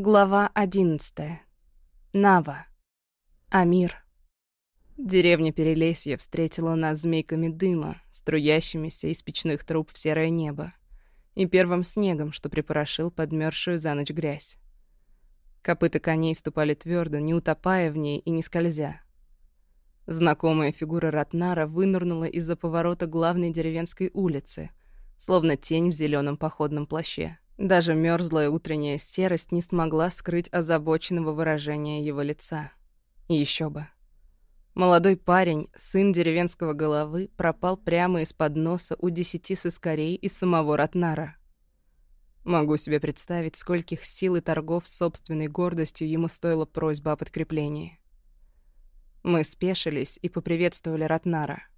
Глава одиннадцатая. Нава. Амир. Деревня Перелесье встретила нас змейками дыма, струящимися из печных труб в серое небо, и первым снегом, что припорошил подмерзшую за ночь грязь. Копыта коней ступали твердо, не утопая в ней и не скользя. Знакомая фигура Ратнара вынырнула из-за поворота главной деревенской улицы, словно тень в зеленом походном плаще. Даже мерзлая утренняя серость не смогла скрыть озабоченного выражения его лица. Еще бы. Молодой парень, сын деревенского головы, пропал прямо из-под носа у десяти сыскарей из самого Ратнара. Могу себе представить, скольких сил и торгов с собственной гордостью ему стоила просьба о подкреплении. Мы спешились и поприветствовали Ратнара —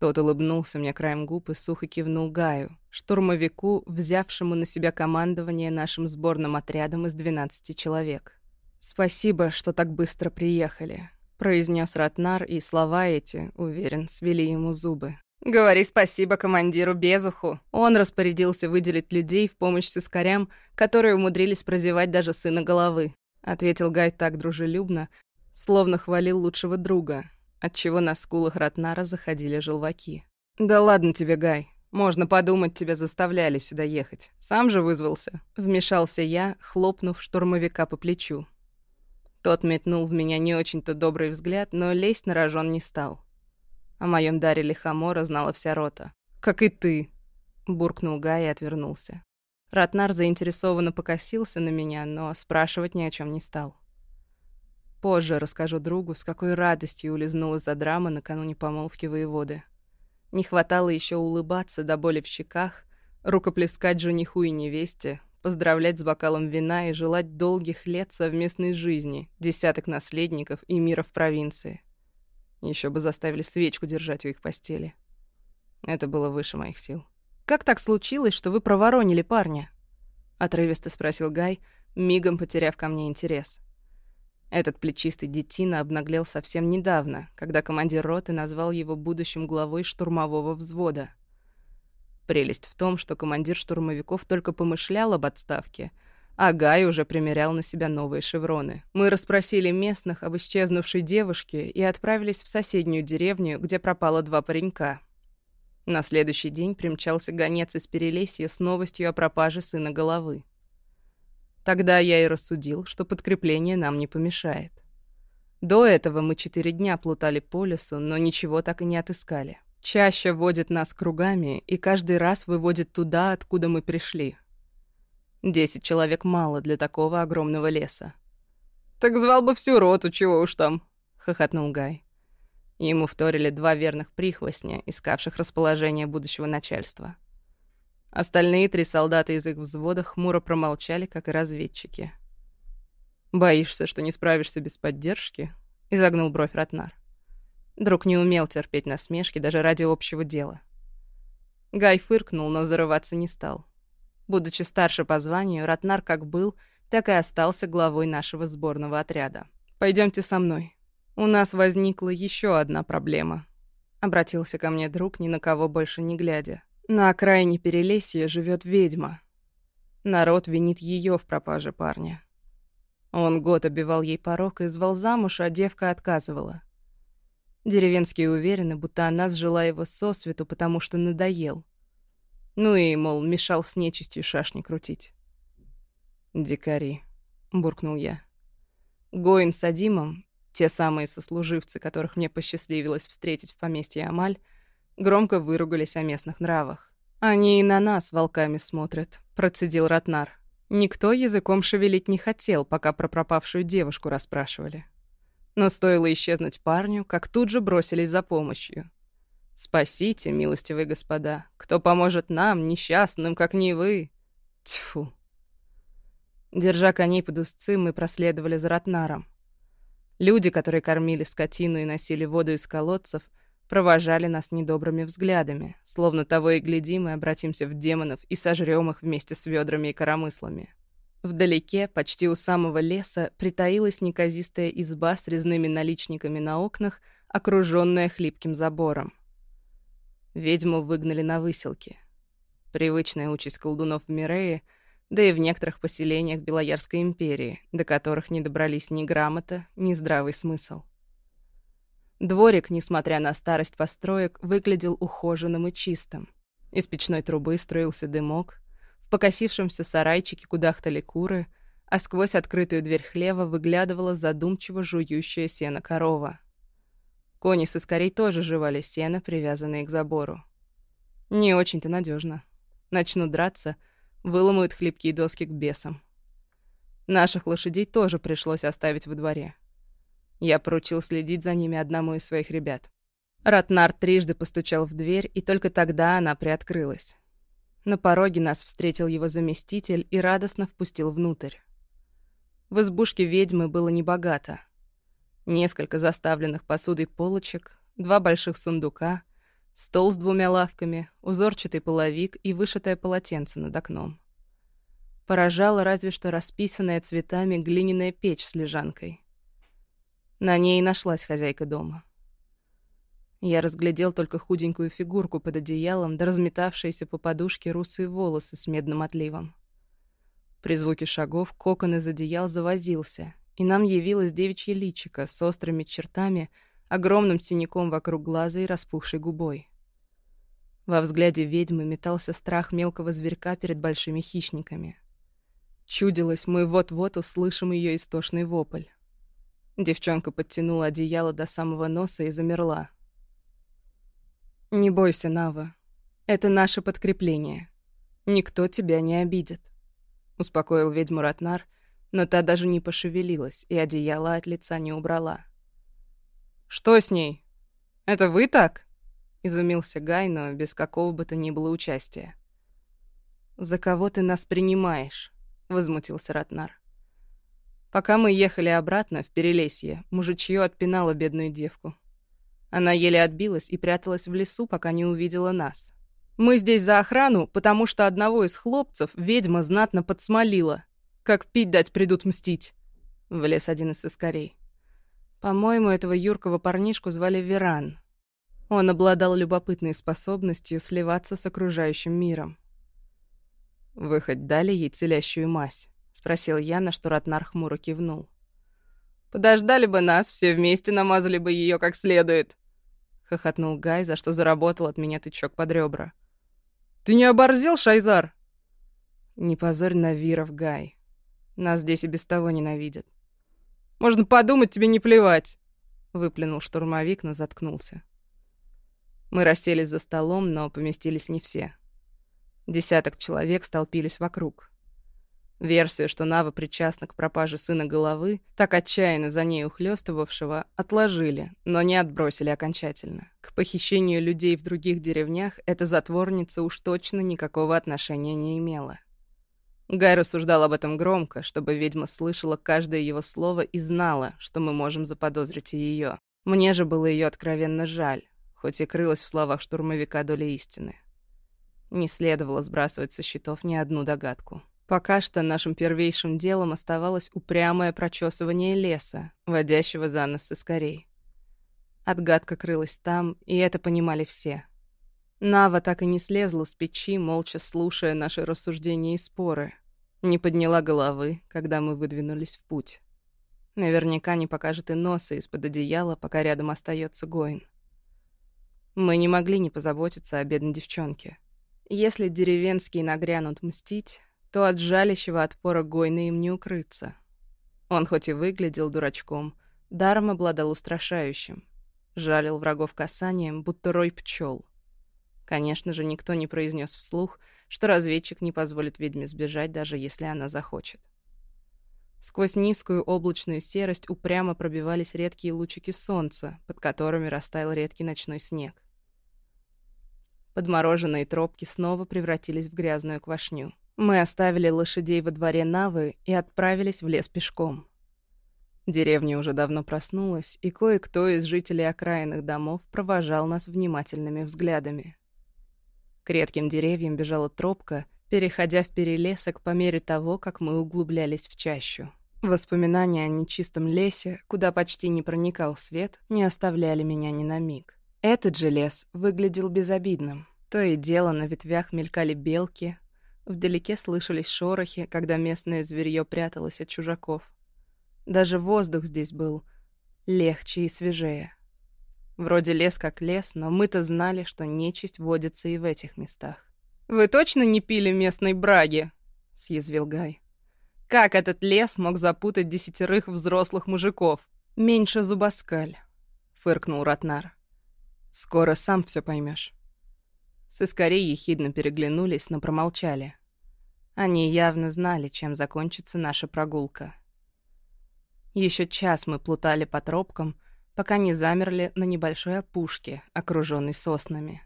тот улыбнулся мне краем губ и сухо кивнул Гаю, штурмовику, взявшему на себя командование нашим сборным отрядом из 12 человек. «Спасибо, что так быстро приехали», — произнес Ратнар, и слова эти, уверен, свели ему зубы. «Говори спасибо командиру Безуху». Он распорядился выделить людей в помощь сыскарям, которые умудрились прозевать даже сына головы. Ответил Гай так дружелюбно, словно хвалил лучшего друга, отчего на скулах Ратнара заходили желваки. «Да ладно тебе, Гай. Можно подумать, тебя заставляли сюда ехать. Сам же вызвался». Вмешался я, хлопнув штурмовика по плечу. Тот метнул в меня не очень-то добрый взгляд, но лезть на рожон не стал. О моем даре лихомора знала вся рота. «Как и ты!» — буркнул Гай и отвернулся. Ратнар заинтересованно покосился на меня, но спрашивать ни о чем не стал. Позже расскажу другу, с какой радостью улизнула за драма накануне помолвки воеводы. Не хватало еще улыбаться до боли в щеках, рукоплескать жениху и невесте, поздравлять с бокалом вина и желать долгих лет совместной жизни, десяток наследников и мира в провинции. Еще бы заставили свечку держать у их постели. Это было выше моих сил. «Как так случилось, что вы проворонили парня?» — отрывисто спросил Гай, мигом потеряв ко мне интерес. Этот плечистый детина обнаглел совсем недавно, когда командир роты назвал его будущим главой штурмового взвода. Прелесть в том, что командир штурмовиков только помышлял об отставке, а Гай уже примерял на себя новые шевроны. Мы расспросили местных об исчезнувшей девушке и отправились в соседнюю деревню, где пропало два паренька. На следующий день примчался гонец из Перелесья с новостью о пропаже сына головы. Тогда я и рассудил, что подкрепление нам не помешает. До этого мы четыре дня плутали по лесу, но ничего так и не отыскали. Чаще водит нас кругами и каждый раз выводит туда, откуда мы пришли. Десять человек мало для такого огромного леса. «Так звал бы всю роту, чего уж там», — хохотнул Гай. Ему вторили два верных прихвостня, искавших расположение будущего начальства. Остальные три солдата из их взвода хмуро промолчали, как и разведчики. «Боишься, что не справишься без поддержки?» — изогнул бровь Ратнар. Друг не умел терпеть насмешки даже ради общего дела. Гай фыркнул, но зарываться не стал. Будучи старше по званию, Ратнар как был, так и остался главой нашего сборного отряда. Пойдемте со мной. У нас возникла еще одна проблема», — обратился ко мне друг, ни на кого больше не глядя. На окраине Перелесья живет ведьма. Народ винит ее в пропаже парня. Он год обивал ей порог и звал замуж, а девка отказывала. Деревенские уверены, будто она сжила его сосвету, потому что надоел. Ну и, мол, мешал с нечистью шашни крутить. «Дикари», — буркнул я. Гоин с Адимом, те самые сослуживцы, которых мне посчастливилось встретить в поместье Амаль, громко выругались о местных нравах. «Они и на нас волками смотрят», — процедил Ратнар. Никто языком шевелить не хотел, пока про пропавшую девушку расспрашивали. Но стоило исчезнуть парню, как тут же бросились за помощью. «Спасите, милостивые господа, кто поможет нам, несчастным, как не вы?» Тьфу. Держа коней под узцы, мы проследовали за Ратнаром. Люди, которые кормили скотину и носили воду из колодцев, провожали нас недобрыми взглядами, словно того и гляди, мы обратимся в демонов и сожрем их вместе с ведрами и коромыслами. Вдалеке, почти у самого леса, притаилась неказистая изба с резными наличниками на окнах, окруженная хлипким забором. Ведьму выгнали на выселки. Привычная участь колдунов в Мирее, да и в некоторых поселениях Белоярской империи, до которых не добрались ни грамота, ни здравый смысл. Дворик, несмотря на старость построек, выглядел ухоженным и чистым. Из печной трубы струился дымок, в покосившемся сарайчике кудахтали куры, а сквозь открытую дверь хлева выглядывала задумчиво жующая сено корова. Кони с искорей тоже жевали сено, привязанные к забору. Не очень-то надежно. Начнут драться — выломают хлипкие доски к бесам. Наших лошадей тоже пришлось оставить во дворе. Я поручил следить за ними одному из своих ребят. Ратнар трижды постучал в дверь, и только тогда она приоткрылась. На пороге нас встретил его заместитель и радостно впустил внутрь. В избушке ведьмы было небогато. Несколько заставленных посудой полочек, два больших сундука, Стол с двумя лавками, узорчатый половик и вышитое полотенце над окном. Поражала разве что расписанная цветами глиняная печь с лежанкой. На ней и нашлась хозяйка дома. Я разглядел только худенькую фигурку под одеялом да разметавшиеся по подушке русые волосы с медным отливом. При звуке шагов кокон из одеял завозился, и нам явилась девичья личика с острыми чертами, огромным синяком вокруг глаза и распухшей губой. Во взгляде ведьмы метался страх мелкого зверька перед большими хищниками. Чудилось, мы вот-вот услышим ее истошный вопль. Девчонка подтянула одеяло до самого носа и замерла. «Не бойся, Нава. Это наше подкрепление. Никто тебя не обидит», — успокоил ведьму Ратнар, но та даже не пошевелилась и одеяло от лица не убрала. «Что с ней? Это вы так?» — изумился Гай, но без какого бы то ни было участия. «За кого ты нас принимаешь?» — возмутился Ратнар. Пока мы ехали обратно в Перелесье, мужичье отпинало бедную девку. Она еле отбилась и пряталась в лесу, пока не увидела нас. «Мы здесь за охрану, потому что одного из хлопцев ведьма знатно подсмолила. Как пить дать придут мстить!» — влез один из искорей. По-моему, этого юркого парнишку звали Веран, он обладал любопытной способностью сливаться с окружающим миром. «Вы хоть дали ей целящую мазь?» — спросил я, на что Ратнар хмуро кивнул. «Подождали бы нас, все вместе намазали бы ее как следует!» — хохотнул Гай, за что заработал от меня тычок под ребра. «Ты не оборзел, Шайзар?» «Не позорь Навиров, Гай. Нас здесь и без того ненавидят». «Можно подумать, тебе не плевать!» — выплюнул штурмовик, но заткнулся. Мы расселись за столом, но поместились не все. Десяток человек столпились вокруг. Версию, что Нава причастна к пропаже сына головы, так отчаянно за ней ухлёстывавшего, отложили, но не отбросили окончательно. К похищению людей в других деревнях эта затворница уж точно никакого отношения не имела. Гай рассуждал об этом громко, чтобы ведьма слышала каждое его слово и знала, что мы можем заподозрить ее. Мне же было ее откровенно жаль хоть и крылась в словах штурмовика доля истины. Не следовало сбрасывать со счетов ни одну догадку. Пока что нашим первейшим делом оставалось упрямое прочесывание леса, водящего за нас искорей. Отгадка крылась там, и это понимали все. Нава так и не слезла с печи, молча слушая наши рассуждения и споры. Не подняла головы, когда мы выдвинулись в путь. Наверняка не покажет и носа из-под одеяла, пока рядом остается Гоин. Мы не могли не позаботиться о бедной девчонке. Если деревенские нагрянут мстить, то от жалящего отпора Гойна им не укрыться. Он хоть и выглядел дурачком, даром обладал устрашающим. Жалил врагов касанием, будто рой пчел. Конечно же, никто не произнес вслух, что разведчик не позволит ведьме сбежать, даже если она захочет. Сквозь низкую облачную серость упрямо пробивались редкие лучики солнца, под которыми растаял редкий ночной снег. Подмороженные тропки снова превратились в грязную квашню. Мы оставили лошадей во дворе Навы и отправились в лес пешком. Деревня уже давно проснулась, и кое-кто из жителей окраинных домов провожал нас внимательными взглядами. К редким деревьям бежала тропка, переходя в перелесок по мере того, как мы углублялись в чащу. Воспоминания о нечистом лесе, куда почти не проникал свет, не оставляли меня ни на миг. Этот же лес выглядел безобидным. То и дело на ветвях мелькали белки, Вдалеке слышались шорохи, когда местное зверье пряталось от чужаков. Даже воздух здесь был легче и свежее. Вроде лес как лес, но мы-то знали, что нечисть водится и в этих местах. «Вы точно не пили местной браги?» — съязвил Гай. «Как этот лес мог запутать десятерых взрослых мужиков?» «Меньше зубоскаль», — фыркнул Ратнар. «Скоро сам все поймешь. Сыскари ехидно переглянулись, но промолчали. Они явно знали, чем закончится наша прогулка. Еще час мы плутали по тропкам, пока не замерли на небольшой опушке, окруженной соснами.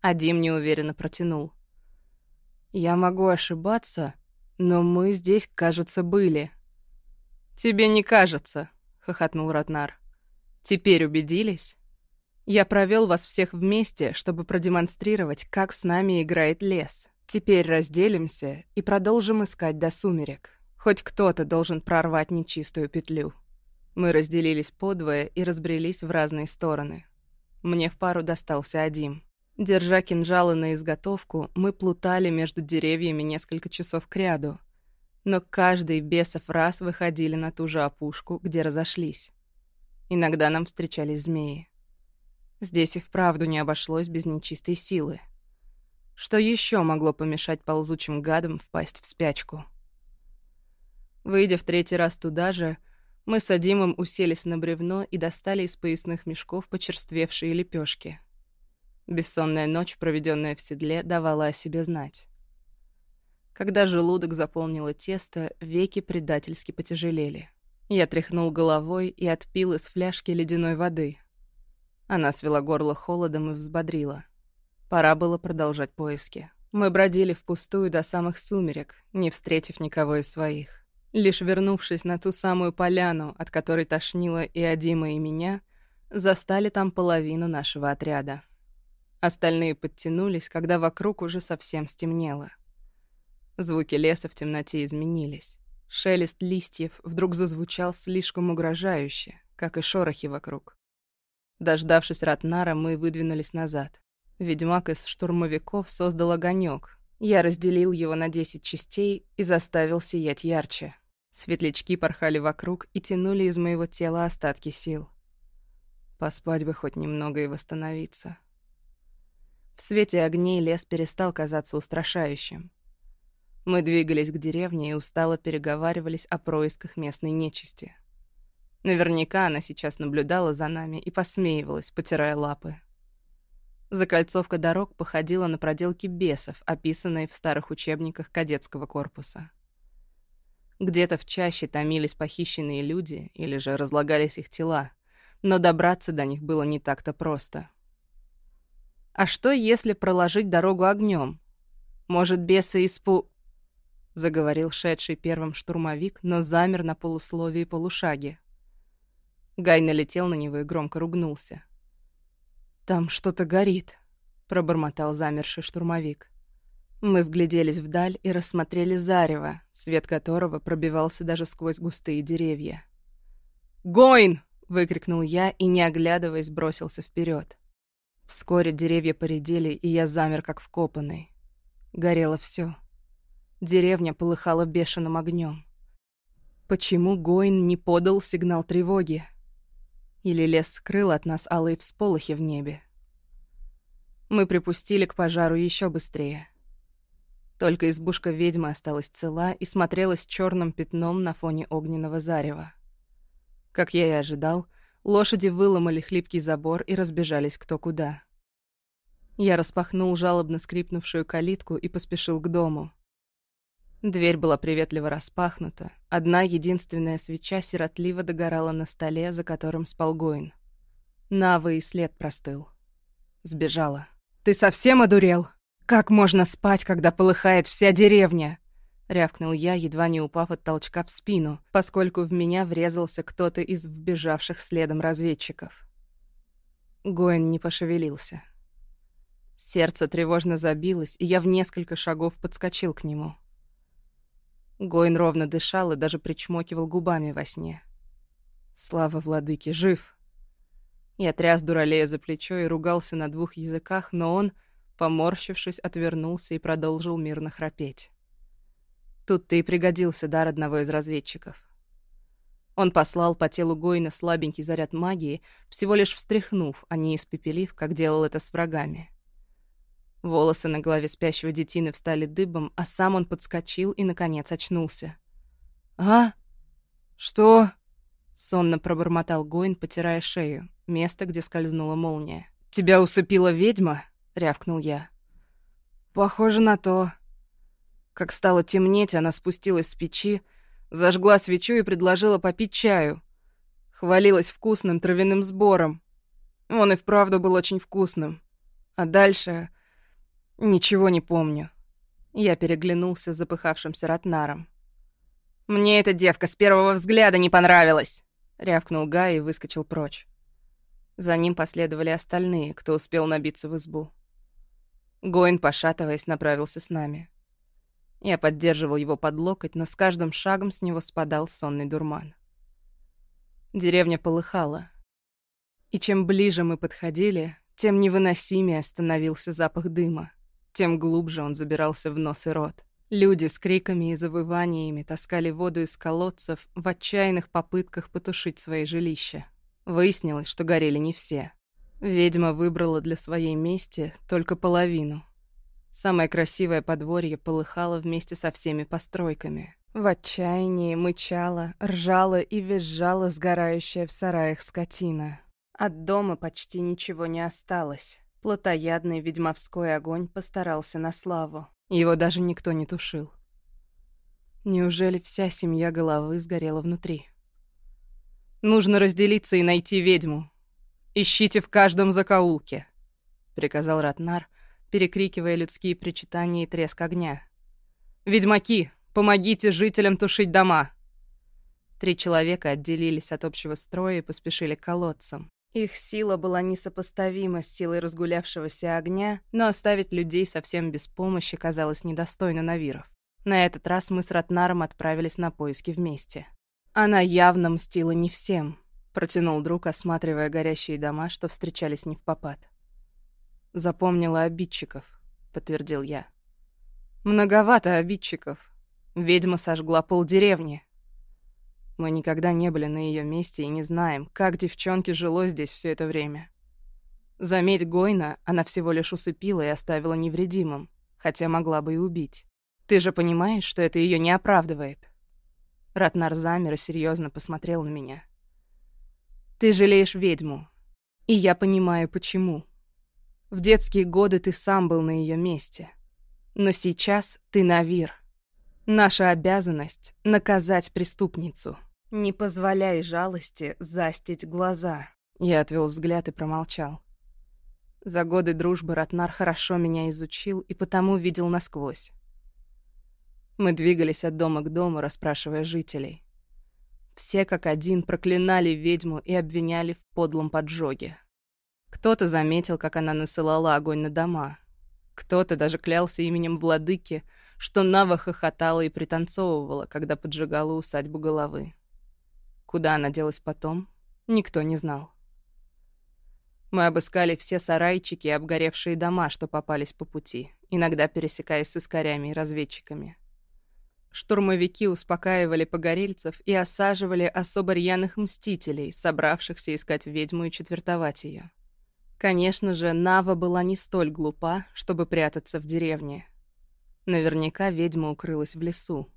Адим неуверенно протянул. «Я могу ошибаться, но мы здесь, кажется, были». «Тебе не кажется», — хохотнул Ратнар. «Теперь убедились?» Я провел вас всех вместе, чтобы продемонстрировать, как с нами играет лес. Теперь разделимся и продолжим искать до сумерек. Хоть кто-то должен прорвать нечистую петлю. Мы разделились подвое и разбрелись в разные стороны. Мне в пару достался один. Держа кинжалы на изготовку, мы плутали между деревьями несколько часов кряду. Но каждый бесов раз выходили на ту же опушку, где разошлись. Иногда нам встречались змеи. Здесь и вправду не обошлось без нечистой силы. Что еще могло помешать ползучим гадам впасть в спячку? Выйдя в третий раз туда же, мы с Адимом уселись на бревно и достали из поясных мешков почерствевшие лепешки. Бессонная ночь, проведенная в седле, давала о себе знать. Когда желудок заполнило тесто, веки предательски потяжелели. Я тряхнул головой и отпил из фляжки ледяной воды — она свела горло холодом и взбодрила. Пора было продолжать поиски. Мы бродили впустую до самых сумерек, не встретив никого из своих. Лишь вернувшись на ту самую поляну, от которой тошнило и Адима, и меня, застали там половину нашего отряда. Остальные подтянулись, когда вокруг уже совсем стемнело. Звуки леса в темноте изменились. Шелест листьев вдруг зазвучал слишком угрожающе, как и шорохи вокруг. Дождавшись Ратнара, мы выдвинулись назад. Ведьмак из штурмовиков создал огонек. Я разделил его на десять частей и заставил сиять ярче. Светлячки порхали вокруг и тянули из моего тела остатки сил. Поспать бы хоть немного и восстановиться. В свете огней лес перестал казаться устрашающим. Мы двигались к деревне и устало переговаривались о происках местной нечисти. Наверняка она сейчас наблюдала за нами и посмеивалась, потирая лапы. Закольцовка дорог походила на проделки бесов, описанные в старых учебниках кадетского корпуса. Где-то в чаще томились похищенные люди или же разлагались их тела, но добраться до них было не так-то просто. А что, если проложить дорогу огнем? Может, бесы испу... Заговорил шедший первым штурмовик, но замер на полусловии полушаге. Гай налетел на него и громко ругнулся. «Там что-то горит», — пробормотал замерший штурмовик. Мы вгляделись вдаль и рассмотрели зарево, свет которого пробивался даже сквозь густые деревья. «Гойн!» — выкрикнул я и, не оглядываясь, бросился вперед. Вскоре деревья поредели, и я замер, как вкопанный. Горело все. Деревня полыхала бешеным огнем. Почему Гойн не подал сигнал тревоги? Или лес скрыл от нас алые всполохи в небе. Мы припустили к пожару еще быстрее. Только избушка ведьмы осталась цела и смотрелась черным пятном на фоне огненного зарева. Как я и ожидал, лошади выломали хлипкий забор и разбежались кто куда. Я распахнул жалобно скрипнувшую калитку и поспешил к дому. Дверь была приветливо распахнута. Одна единственная свеча сиротливо догорала на столе, за которым спал Гоин. Навы и след простыл. Сбежала. «Ты совсем одурел? Как можно спать, когда полыхает вся деревня?» Рявкнул я, едва не упав от толчка в спину, поскольку в меня врезался кто-то из вбежавших следом разведчиков. Гоин не пошевелился. Сердце тревожно забилось, и я в несколько шагов подскочил к нему. Гоин ровно дышал и даже причмокивал губами во сне. Слава владыке, жив. Я тряс Дуралея за плечо и ругался на двух языках, но он, поморщившись, отвернулся и продолжил мирно храпеть. Тут-то и пригодился дар одного из разведчиков. Он послал по телу Гоина слабенький заряд магии, всего лишь встряхнув, а не испепелив, как делал это с врагами. Волосы на голове спящего детины встали дыбом, а сам он подскочил и, наконец, очнулся. «А? Что?» — сонно пробормотал Гоин, потирая шею, место, где скользнула молния. «Тебя усыпила ведьма?» — рявкнул я. «Похоже на то». Как стало темнеть, она спустилась с печи, Зажгла свечу и предложила попить чаю. Хвалилась вкусным травяным сбором. Он и вправду был очень вкусным. А дальше... Ничего не помню. Я переглянулся с запыхавшимся Ратнаром. «Мне эта девка с первого взгляда не понравилась!» — рявкнул Гай и выскочил прочь. За ним последовали остальные, кто успел набиться в избу. Гоин, пошатываясь, направился с нами. Я поддерживал его под локоть, но с каждым шагом с него спадал сонный дурман. Деревня полыхала. И чем ближе мы подходили, тем невыносимее становился запах дыма, тем глубже он забирался в нос и рот. Люди с криками и завываниями таскали воду из колодцев в отчаянных попытках потушить свои жилища. Выяснилось, что горели не все. Ведьма выбрала для своей мести только половину — Самое красивое подворье полыхало вместе со всеми постройками. В отчаянии мычала, ржала и визжала сгорающая в сараях скотина. От дома почти ничего не осталось. Плотоядный ведьмовской огонь постарался на славу. Его даже никто не тушил. Неужели вся семья головы сгорела внутри? «Нужно разделиться и найти ведьму. Ищите в каждом закоулке», — приказал Ратнар, перекрикивая людские причитания и треск огня. «Ведьмаки, помогите жителям тушить дома!» Три человека отделились от общего строя и поспешили к колодцам. Их сила была несопоставима с силой разгулявшегося огня, но оставить людей совсем без помощи казалось недостойно Навиров. На этот раз мы с Ратнаром отправились на поиски вместе. Она явно мстила не всем, протянул друг, осматривая горящие дома, что встречались не в попад. Запомнила обидчиков, подтвердил я. Многовато обидчиков. Ведьма сожгла полдеревни. Мы никогда не были на ее месте и не знаем, как девчонке жило здесь все это время. Заметь Гойна, она всего лишь усыпила и оставила невредимым, хотя могла бы и убить. Ты же понимаешь, что это ее не оправдывает. Ратнар замер и серьезно посмотрел на меня. Ты жалеешь ведьму, и я понимаю, почему. В детские годы ты сам был на ее месте. Но сейчас ты Навир. Наша обязанность — наказать преступницу. Не позволяй жалости застить глаза. Я отвел взгляд и промолчал. За годы дружбы Ратнар хорошо меня изучил и потому видел насквозь. Мы двигались от дома к дому, расспрашивая жителей. Все как один проклинали ведьму и обвиняли в подлом поджоге. Кто-то заметил, как она насылала огонь на дома. Кто-то даже клялся именем владыки, что Нава хохотала и пританцовывала, когда поджигала усадьбу головы. Куда она делась потом, никто не знал. Мы обыскали все сарайчики и обгоревшие дома, что попались по пути, иногда пересекаясь с искорями и разведчиками. Штурмовики успокаивали погорельцев и осаживали особо рьяных мстителей, собравшихся искать ведьму и четвертовать ее. Конечно же, Нава была не столь глупа, чтобы прятаться в деревне. Наверняка ведьма укрылась в лесу.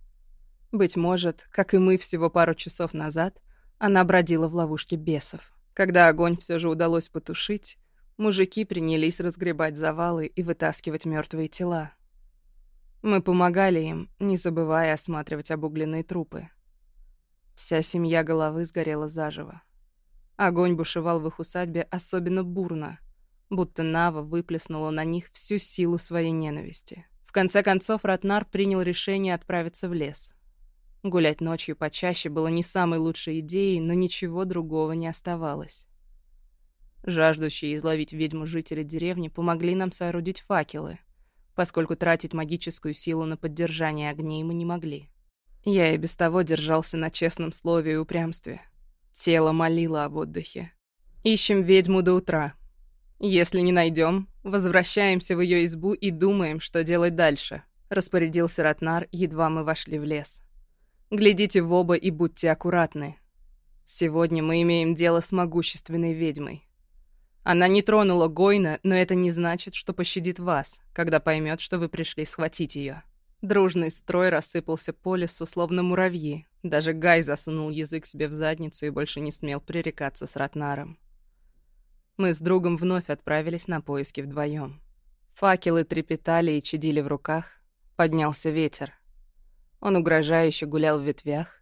Быть может, как и мы всего пару часов назад, она бродила в ловушке бесов. Когда огонь все же удалось потушить, мужики принялись разгребать завалы и вытаскивать мертвые тела. Мы помогали им, не забывая осматривать обугленные трупы. Вся семья головы сгорела заживо. Огонь бушевал в их усадьбе особенно бурно, будто Нава выплеснула на них всю силу своей ненависти. В конце концов, Ратнар принял решение отправиться в лес. Гулять ночью почаще было не самой лучшей идеей, но ничего другого не оставалось. Жаждущие изловить ведьму жители деревни помогли нам соорудить факелы, поскольку тратить магическую силу на поддержание огней мы не могли. Я и без того держался на честном слове и упрямстве — Тело молило об отдыхе. Ищем ведьму до утра. Если не найдем, Возвращаемся в ее избу и думаем, что делать дальше», — распорядился Ратнар, едва мы вошли в лес. «Глядите в оба и будьте аккуратны. Сегодня мы имеем дело с могущественной ведьмой. Она не тронула Гойна, но это не значит, что пощадит вас, когда поймет, что вы пришли схватить ее. Дружный строй рассыпался по лесу, словно муравьи. Даже Гай засунул язык себе в задницу и больше не смел пререкаться с Ратнаром. Мы с другом вновь отправились на поиски вдвоем. Факелы трепетали и чадили в руках. Поднялся ветер. Он угрожающе гулял в ветвях,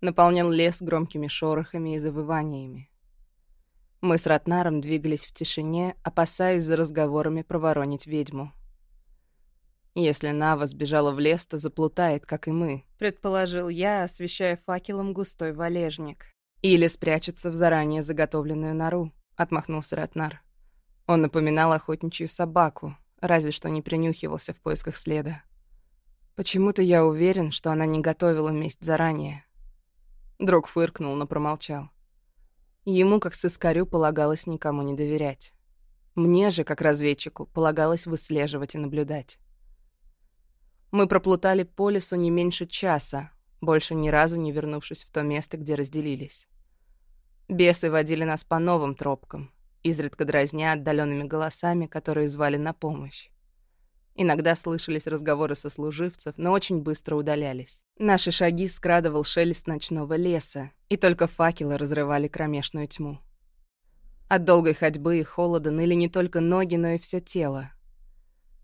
наполнял лес громкими шорохами и завываниями. Мы с Ратнаром двигались в тишине, опасаясь за разговорами проворонить ведьму. Если Нава сбежала в лес, то заплутает, как и мы, предположил я, освещая факелом густой валежник. Или спрячется в заранее заготовленную нору отмахнулся Ратнар. Он напоминал охотничью собаку, разве что не принюхивался в поисках следа. Почему-то я уверен, что она не готовила месть заранее. Друг фыркнул, но промолчал. Ему, как сыскарю, полагалось никому не доверять. Мне же, как разведчику, полагалось выслеживать и наблюдать. Мы проплутали по лесу не меньше часа, больше ни разу не вернувшись в то место, где разделились. Бесы водили нас по новым тропкам, изредка дразня отдаленными голосами, которые звали на помощь. Иногда слышались разговоры сослуживцев, но очень быстро удалялись. Наши шаги скрадывал шелест ночного леса, и только факелы разрывали кромешную тьму. От долгой ходьбы и холода ныли не только ноги, но и все тело.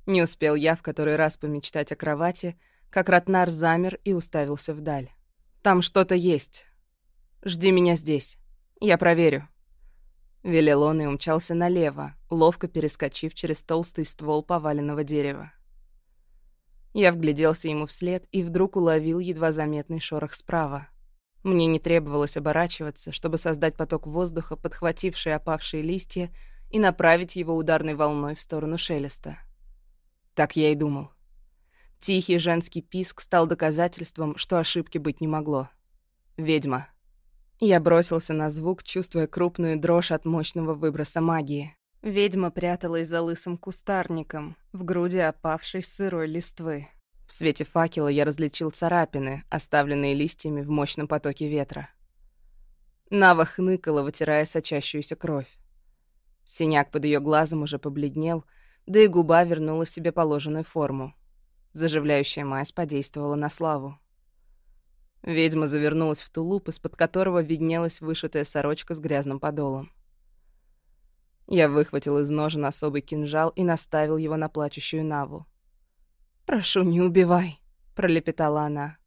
Не успел я в который раз помечтать о кровати, как Ратнар замер и уставился вдаль. «Там что-то есть. Жди меня здесь». «Я проверю». Велел он и умчался налево, ловко перескочив через толстый ствол поваленного дерева. Я вгляделся ему вслед и вдруг уловил едва заметный шорох справа. Мне не требовалось оборачиваться, чтобы создать поток воздуха, подхвативший опавшие листья, и направить его ударной волной в сторону шелеста. Так я и думал. Тихий женский писк стал доказательством, что ошибки быть не могло. Ведьма. Я бросился на звук, чувствуя крупную дрожь от мощного выброса магии. Ведьма пряталась за лысым кустарником, в груди опавшей сырой листвы. В свете факела я различил царапины, оставленные листьями в мощном потоке ветра. Нава хныкала, вытирая сочащуюся кровь. Синяк под ее глазом уже побледнел, да и губа вернула себе положенную форму. Заживляющая мазь подействовала на славу. Ведьма завернулась в тулуп, из-под которого виднелась вышитая сорочка с грязным подолом. Я выхватил из ножен особый кинжал и наставил его на плачущую Наву. «Прошу, не убивай», — пролепетала она.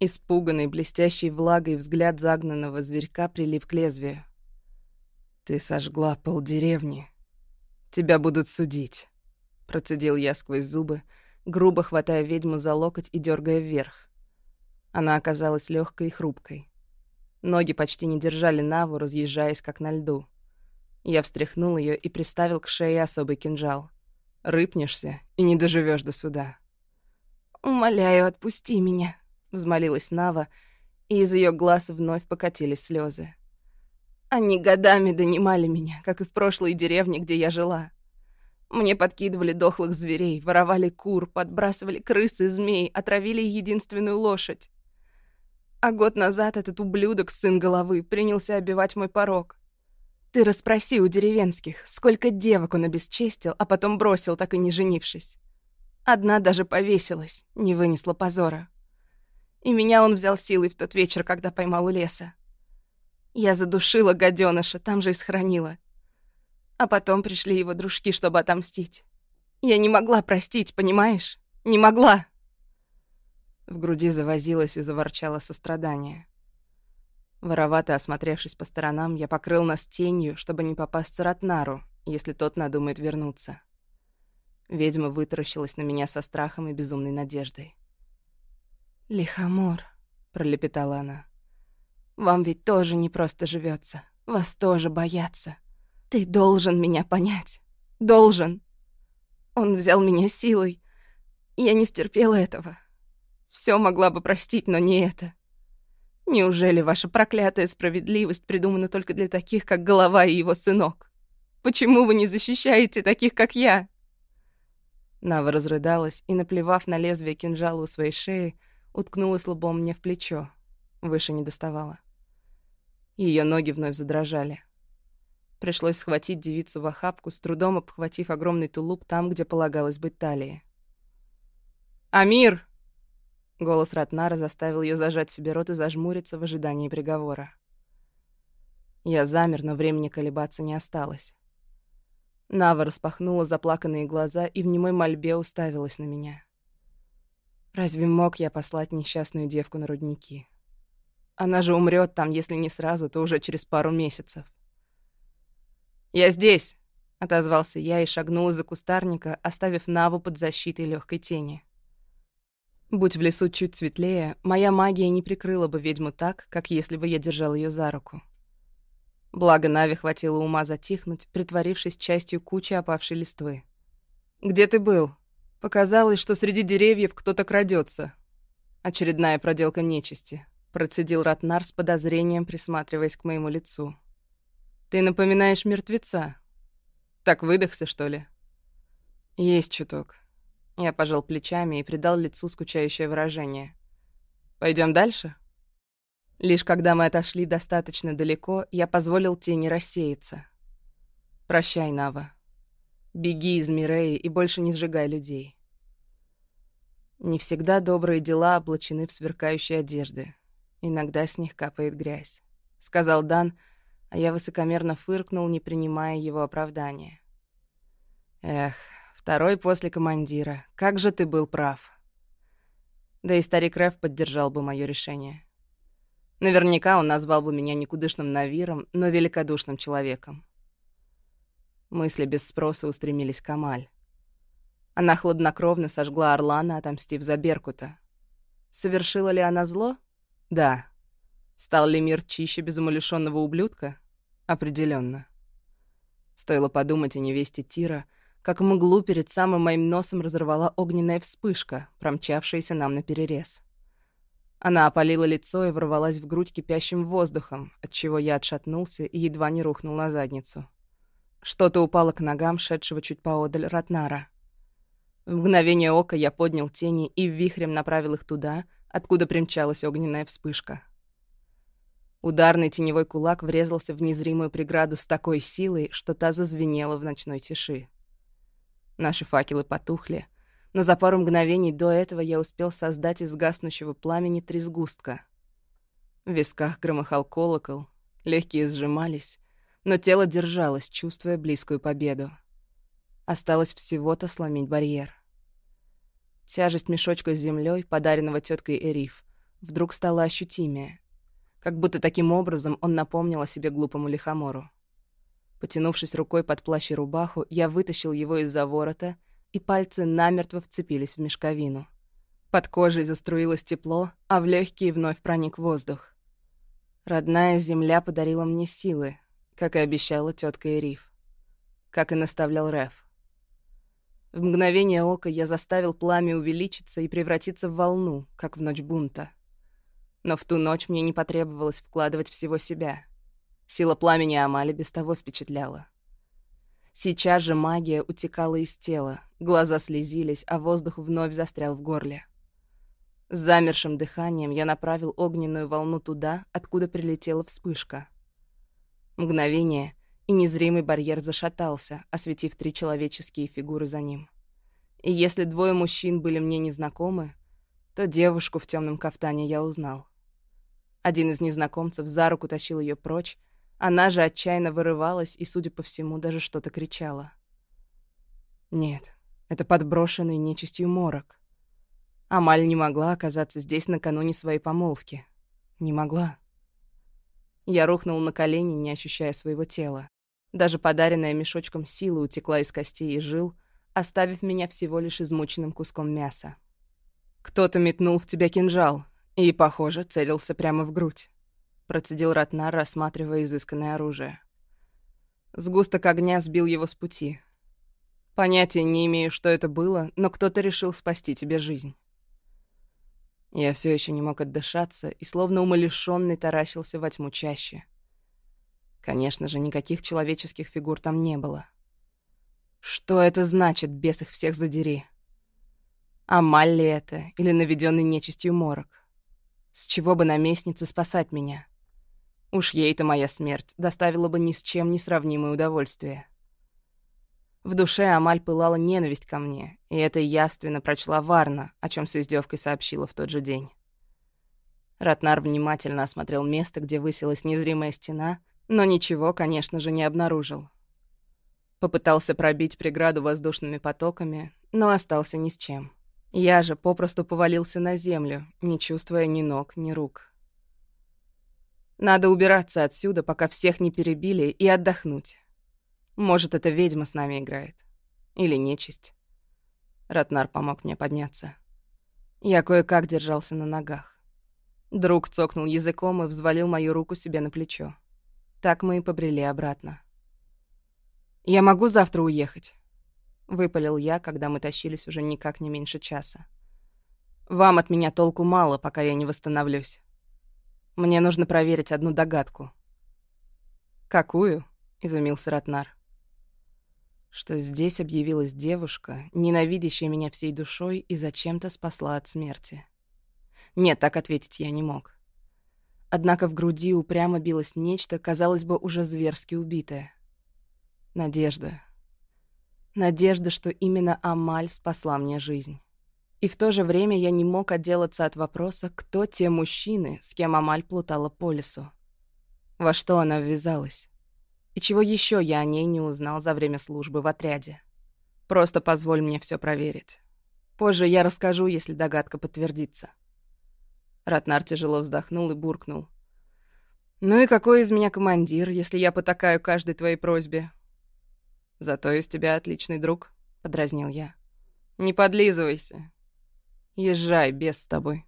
Испуганный, блестящий влагой взгляд загнанного зверька прилип к лезвию. «Ты сожгла полдеревни. Тебя будут судить», — процедил я сквозь зубы, грубо хватая ведьму за локоть и дергая вверх. Она оказалась легкой и хрупкой. Ноги почти не держали Наву, разъезжаясь как на льду. Я встряхнул ее и приставил к шее особый кинжал. Рыпнешься и не доживешь до суда. «Умоляю, отпусти меня», — взмолилась Нава, и из ее глаз вновь покатились слезы. Они годами донимали меня, как и в прошлой деревне, где я жила. Мне подкидывали дохлых зверей, воровали кур, подбрасывали крысы, змей, отравили единственную лошадь. А год назад этот ублюдок, сын головы, принялся обивать мой порог. Ты расспроси у деревенских, сколько девок он обесчестил, а потом бросил, так и не женившись. Одна даже повесилась, не вынесла позора. И меня он взял силой в тот вечер, когда поймал у леса. Я задушила гаденыша, там же и схоронила. А потом пришли его дружки, чтобы отомстить. Я не могла простить, понимаешь? Не могла. В груди завозилось и заворчало сострадание. Воровато осмотревшись по сторонам, я покрыл нас тенью, чтобы не попасться Ратнару, если тот надумает вернуться. Ведьма вытаращилась на меня со страхом и безумной надеждой. «Лихомор», — пролепетала она, — «вам ведь тоже не просто живется, вас тоже боятся. Ты должен меня понять. Должен. Он взял меня силой. Я не стерпела этого. Все могла бы простить, но не это. Неужели ваша проклятая справедливость придумана только для таких, как голова и его сынок? Почему вы не защищаете таких, как я?» Нава разрыдалась и, наплевав на лезвие кинжала у своей шеи, уткнулась лбом мне в плечо. Выше не доставала. Ее ноги вновь задрожали. Пришлось схватить девицу в охапку, с трудом обхватив огромный тулуп там, где полагалось быть талией. «Амир!» Голос Ратнара заставил ее зажать себе рот и зажмуриться в ожидании приговора. Я замер, но времени колебаться не осталось. Нава распахнула заплаканные глаза и в немой мольбе уставилась на меня. Разве мог я послать несчастную девку на рудники? Она же умрет там, если не сразу, то уже через пару месяцев. «Я здесь!» — отозвался я и шагнул из-за кустарника, оставив Наву под защитой легкой тени. Будь в лесу чуть светлее, моя магия не прикрыла бы ведьму так, как если бы я держал ее за руку. Благо Нави хватило ума затихнуть, притворившись частью кучи опавшей листвы. «Где ты был?» Показалось, что среди деревьев кто-то крадется. Очередная проделка нечисти. Процедил Ратнар с подозрением, присматриваясь к моему лицу. «Ты напоминаешь мертвеца. Так выдохся, что ли?» «Есть чуток». Я пожал плечами и придал лицу скучающее выражение. Пойдем дальше?» Лишь когда мы отошли достаточно далеко, я позволил тени рассеяться. «Прощай, Нава. Беги из Миреи и больше не сжигай людей». Не всегда добрые дела облачены в сверкающие одежды. Иногда с них капает грязь. Сказал Дан, а я высокомерно фыркнул, не принимая его оправдания. Эх, второй после командира. Как же ты был прав. Да и старик Реф поддержал бы мое решение. Наверняка он назвал бы меня никудышным навиром, но великодушным человеком. Мысли без спроса устремились к Амаль. Она хладнокровно сожгла Орлана, отомстив за Беркута. Совершила ли она зло? Да. Стал ли мир чище без умалишённого ублюдка? Определенно. Стоило подумать о невесте Тира, как мглу перед самым моим носом разорвала огненная вспышка, промчавшаяся нам на перерез. Она опалила лицо и ворвалась в грудь кипящим воздухом, от чего я отшатнулся и едва не рухнул на задницу. Что-то упало к ногам шедшего чуть поодаль Ратнара. В мгновение ока я поднял тени и вихрем направил их туда, откуда примчалась огненная вспышка. Ударный теневой кулак врезался в незримую преграду с такой силой, что та зазвенела в ночной тиши. Наши факелы потухли — но за пару мгновений до этого я успел создать из гаснущего пламени три сгустка. В висках громыхал колокол, легкие сжимались, но тело держалось, чувствуя близкую победу. Осталось всего-то сломить барьер. Тяжесть мешочка с землей, подаренного теткой Эриф, вдруг стала ощутимее, как будто таким образом он напомнил о себе глупому лихомору. Потянувшись рукой под плащ и рубаху, я вытащил его из-за ворота — и пальцы намертво вцепились в мешковину. Под кожей заструилось тепло, а в легкие вновь проник воздух. Родная земля подарила мне силы, как и обещала тетка Эриф. Как и наставлял Реф. В мгновение ока я заставил пламя увеличиться и превратиться в волну, как в ночь бунта. Но в ту ночь мне не потребовалось вкладывать всего себя. Сила пламени Амали без того впечатляла. Сейчас же магия утекала из тела, глаза слезились, а воздух вновь застрял в горле. С замершим дыханием я направил огненную волну туда, откуда прилетела вспышка. Мгновение, и незримый барьер зашатался, осветив три человеческие фигуры за ним. И если двое мужчин были мне незнакомы, то девушку в темном кафтане я узнал. Один из незнакомцев за руку тащил ее прочь, она же отчаянно вырывалась и, судя по всему, даже что-то кричала. Нет, это подброшенный нечистью морок. Амаль не могла оказаться здесь накануне своей помолвки. Не могла. Я рухнул на колени, не ощущая своего тела. Даже подаренная мешочком сила утекла из костей и жил, оставив меня всего лишь измученным куском мяса. Кто-то метнул в тебя кинжал и, похоже, целился прямо в грудь процедил Ратнар, рассматривая изысканное оружие. Сгусток огня сбил его с пути. Понятия не имею, что это было, но кто-то решил спасти тебе жизнь. Я все еще не мог отдышаться и, словно умалишенный, таращился во тьму чаще. Конечно же, никаких человеческих фигур там не было. Что это значит, бес их всех задери? Амаль ли это или наведенный нечистью морок? С чего бы наместнице спасать меня? Уж ей-то моя смерть доставила бы ни с чем не сравнимое удовольствие. В душе Амаль пылала ненависть ко мне, и это явственно прочла Варна, о чем с издевкой сообщила в тот же день. Ратнар внимательно осмотрел место, где высилась незримая стена, но ничего, конечно же, не обнаружил. Попытался пробить преграду воздушными потоками, но остался ни с чем. Я же попросту повалился на землю, не чувствуя ни ног, ни рук. Надо убираться отсюда, пока всех не перебили, и отдохнуть. Может, эта ведьма с нами играет. Или нечисть. Ратнар помог мне подняться. Я кое-как держался на ногах. Друг цокнул языком и взвалил мою руку себе на плечо. Так мы и побрели обратно. «Я могу завтра уехать?» — выпалил я, когда мы тащились уже никак не меньше часа. «Вам от меня толку мало, пока я не восстановлюсь. Мне нужно проверить одну догадку». «Какую?» — изумился Ратнар что здесь объявилась девушка, ненавидящая меня всей душой и зачем-то спасла от смерти. Нет, так ответить я не мог. Однако в груди упрямо билось нечто, казалось бы, уже зверски убитое. Надежда. Надежда, что именно Амаль спасла мне жизнь. И в то же время я не мог отделаться от вопроса, кто те мужчины, с кем Амаль плутала по лесу. Во что она ввязалась? И чего еще я о ней не узнал за время службы в отряде? Просто позволь мне все проверить. Позже я расскажу, если догадка подтвердится. Ратнар тяжело вздохнул и буркнул. «Ну и какой из меня командир, если я потакаю каждой твоей просьбе?» «Зато из тебя отличный друг», — подразнил я. «Не подлизывайся. Езжай, без с тобой».